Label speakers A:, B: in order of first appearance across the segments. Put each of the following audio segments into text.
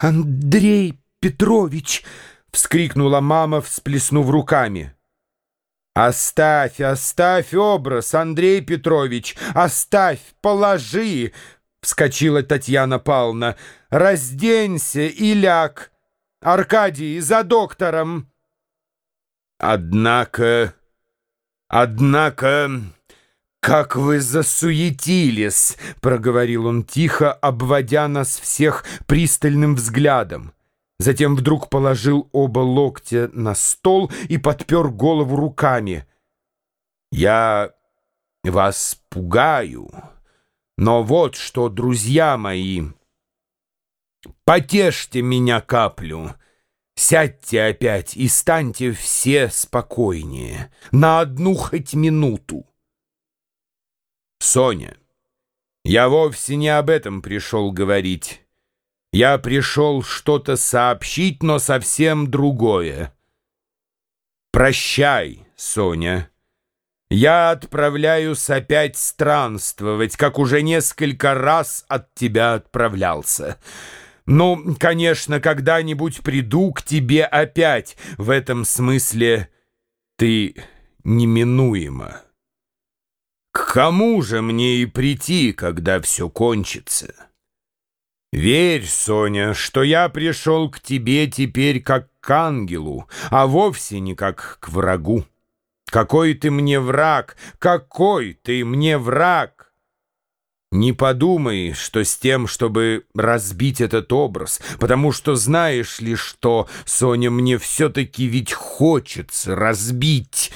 A: Андрей Петрович!» — вскрикнула мама, всплеснув руками. «Оставь, оставь образ, Андрей Петрович! Оставь, положи!» — вскочила Татьяна Павловна. «Разденься и ляг! Аркадий, за доктором!» «Однако... однако...» «Как вы засуетились!» — проговорил он тихо, обводя нас всех пристальным взглядом. Затем вдруг положил оба локтя на стол и подпер голову руками. «Я вас пугаю, но вот что, друзья мои, потешьте меня каплю». Сядьте опять и станьте все спокойнее, на одну хоть минуту. Соня, я вовсе не об этом пришел говорить. Я пришел что-то сообщить, но совсем другое. Прощай, Соня. Я отправляюсь опять странствовать, как уже несколько раз от тебя отправлялся. Ну, конечно, когда-нибудь приду к тебе опять. В этом смысле ты неминуема. Кому же мне и прийти, когда все кончится? Верь, Соня, что я пришел к тебе теперь как к ангелу, а вовсе не как к врагу. Какой ты мне враг, какой ты мне враг! Не подумай, что с тем, чтобы разбить этот образ, потому что знаешь ли что, Соня, мне все-таки ведь хочется разбить...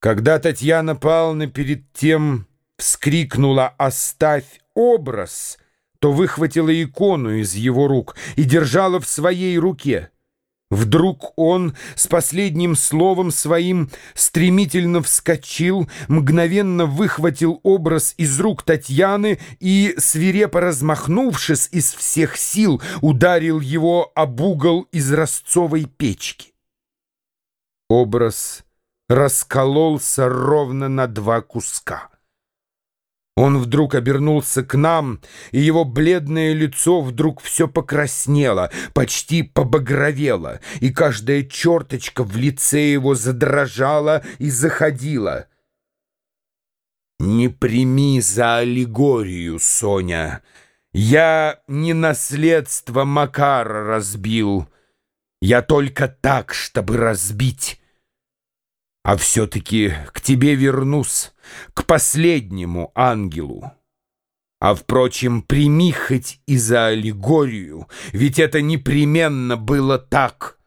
A: Когда Татьяна Павловна перед тем вскрикнула «Оставь образ!», то выхватила икону из его рук и держала в своей руке. Вдруг он с последним словом своим стремительно вскочил, мгновенно выхватил образ из рук Татьяны и, свирепо размахнувшись из всех сил, ударил его об угол из ростцовой печки. Образ раскололся ровно на два куска. Он вдруг обернулся к нам, и его бледное лицо вдруг все покраснело, почти побагровело, и каждая черточка в лице его задрожала и заходила. «Не прими за аллегорию, Соня. Я не наследство Макара разбил. Я только так, чтобы разбить». А все-таки к тебе вернусь, к последнему ангелу. А, впрочем, прими хоть и за аллегорию, ведь это непременно было так.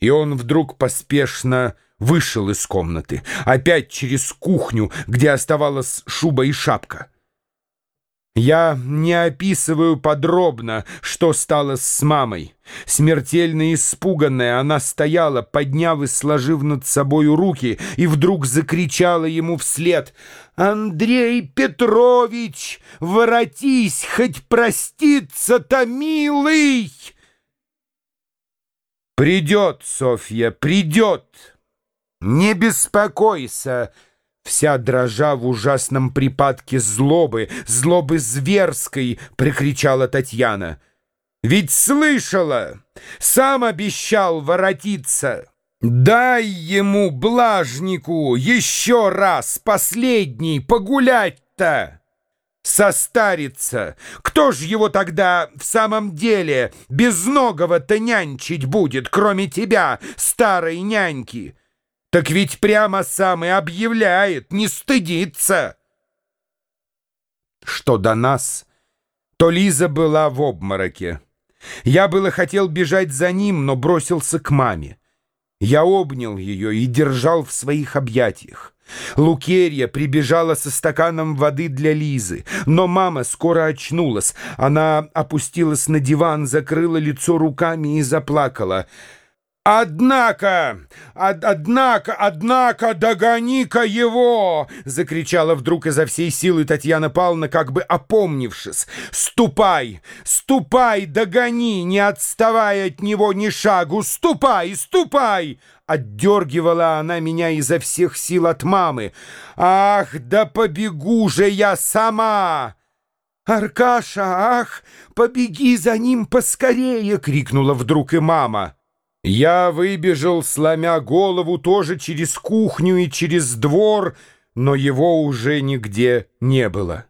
A: И он вдруг поспешно вышел из комнаты, опять через кухню, где оставалась шуба и шапка. Я не описываю подробно, что стало с мамой. Смертельно испуганная, она стояла, подняв и сложив над собою руки, и вдруг закричала ему вслед «Андрей Петрович, воротись, хоть проститься-то, милый!» «Придет, Софья, придет! Не беспокойся!» Вся дрожа в ужасном припадке злобы, злобы зверской, прикричала Татьяна. «Ведь слышала! Сам обещал воротиться! Дай ему, блажнику, еще раз, последний, погулять-то!» Состарится! Кто ж его тогда в самом деле безногого-то нянчить будет, кроме тебя, старой няньки?» Так ведь прямо сам и объявляет, не стыдится. Что до нас, то Лиза была в обмороке. Я было хотел бежать за ним, но бросился к маме. Я обнял ее и держал в своих объятиях. Лукерья прибежала со стаканом воды для Лизы, но мама скоро очнулась. Она опустилась на диван, закрыла лицо руками и заплакала — «Однако, од однако, однако, догони-ка его!» — закричала вдруг изо всей силы Татьяна Павловна, как бы опомнившись. «Ступай, ступай, догони, не отставай от него ни шагу! Ступай, ступай!» Отдергивала она меня изо всех сил от мамы. «Ах, да побегу же я сама!» «Аркаша, ах, побеги за ним поскорее!» — крикнула вдруг и мама. Я выбежал, сломя голову, тоже через кухню и через двор, но его уже нигде не было.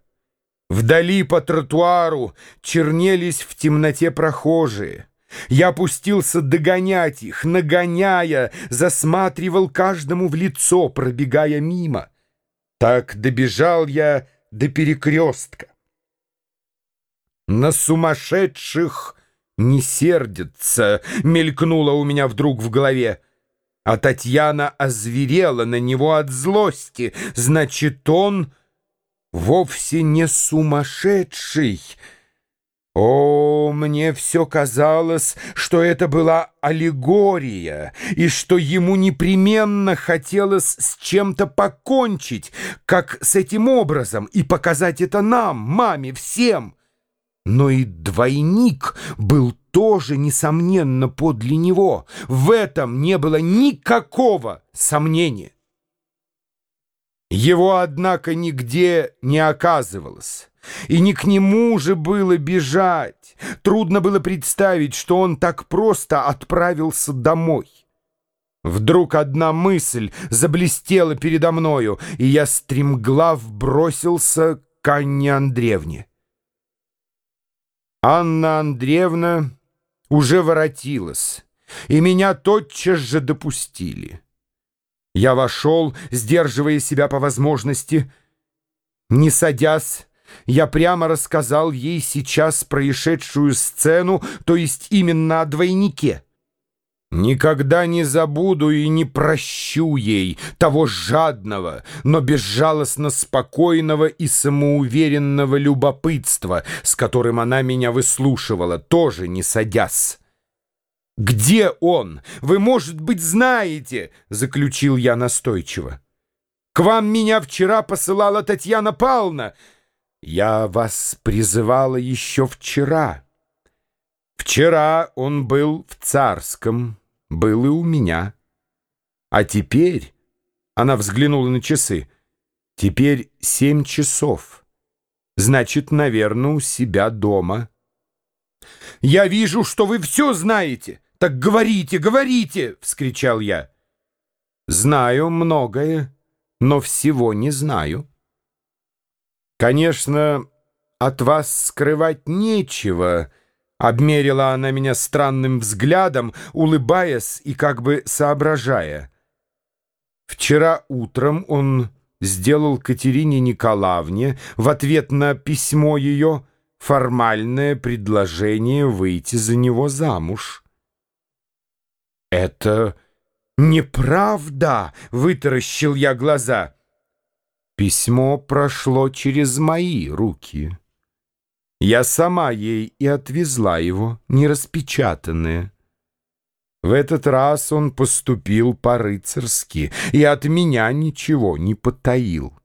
A: Вдали по тротуару чернелись в темноте прохожие. Я опустился догонять их, нагоняя, засматривал каждому в лицо, пробегая мимо. Так добежал я до перекрестка. На сумасшедших не сердится, мелькнуло у меня вдруг в голове. А Татьяна озверела на него от злости. Значит, он вовсе не сумасшедший. О, мне все казалось, что это была аллегория, и что ему непременно хотелось с чем-то покончить, как с этим образом, и показать это нам, маме, всем. Но и двойник был тоже, несомненно, подле него. В этом не было никакого сомнения. Его, однако, нигде не оказывалось. И не к нему же было бежать. Трудно было представить, что он так просто отправился домой. Вдруг одна мысль заблестела передо мною, и я стремглав бросился к Анне Андреевне. Анна Андреевна уже воротилась, и меня тотчас же допустили. Я вошел, сдерживая себя по возможности. Не садясь, я прямо рассказал ей сейчас происшедшую сцену, то есть именно о двойнике. Никогда не забуду и не прощу ей того жадного, но безжалостно спокойного и самоуверенного любопытства, с которым она меня выслушивала, тоже не садясь. «Где он? Вы, может быть, знаете?» — заключил я настойчиво. «К вам меня вчера посылала Татьяна Павловна. Я вас призывала еще вчера. Вчера он был в Царском» был и у меня. А теперь, она взглянула на часы, теперь семь часов. Значит, наверное, у себя дома. «Я вижу, что вы все знаете! Так говорите, говорите!» — вскричал я. «Знаю многое, но всего не знаю». «Конечно, от вас скрывать нечего», Обмерила она меня странным взглядом, улыбаясь и как бы соображая. Вчера утром он сделал Катерине Николаевне в ответ на письмо ее формальное предложение выйти за него замуж. «Это неправда!» — вытаращил я глаза. Письмо прошло через мои руки. Я сама ей и отвезла его, нераспечатанное. В этот раз он поступил по-рыцарски и от меня ничего не потаил.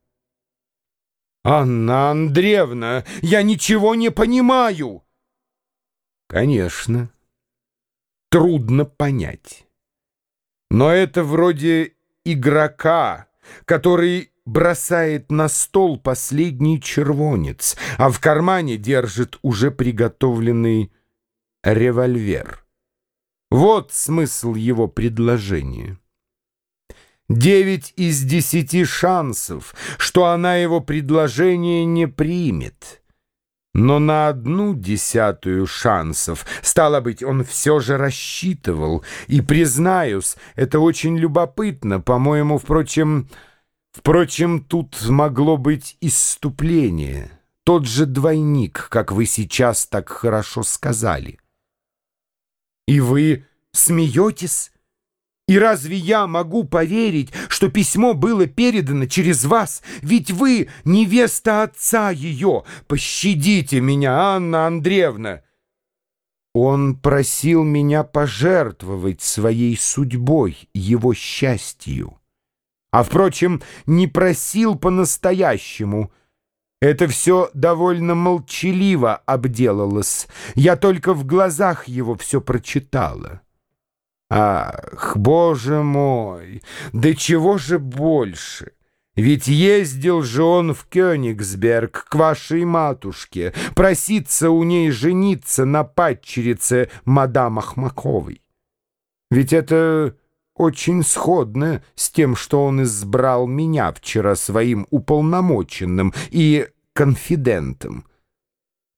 A: «Анна Андреевна, я ничего не понимаю!» «Конечно, трудно понять. Но это вроде игрока, который бросает на стол последний червонец, а в кармане держит уже приготовленный револьвер. Вот смысл его предложения. Девять из десяти шансов, что она его предложение не примет. Но на одну десятую шансов, стало быть, он все же рассчитывал. И, признаюсь, это очень любопытно, по-моему, впрочем... Впрочем, тут могло быть исступление, тот же двойник, как вы сейчас так хорошо сказали. И вы смеетесь? И разве я могу поверить, что письмо было передано через вас? Ведь вы невеста отца ее. Пощадите меня, Анна Андреевна. Он просил меня пожертвовать своей судьбой, его счастью а, впрочем, не просил по-настоящему. Это все довольно молчаливо обделалось. Я только в глазах его все прочитала. Ах, боже мой, да чего же больше! Ведь ездил же он в Кёнигсберг к вашей матушке, проситься у ней жениться на падчерице мадам Ахмаковой. Ведь это очень сходно с тем, что он избрал меня вчера своим уполномоченным и конфидентом.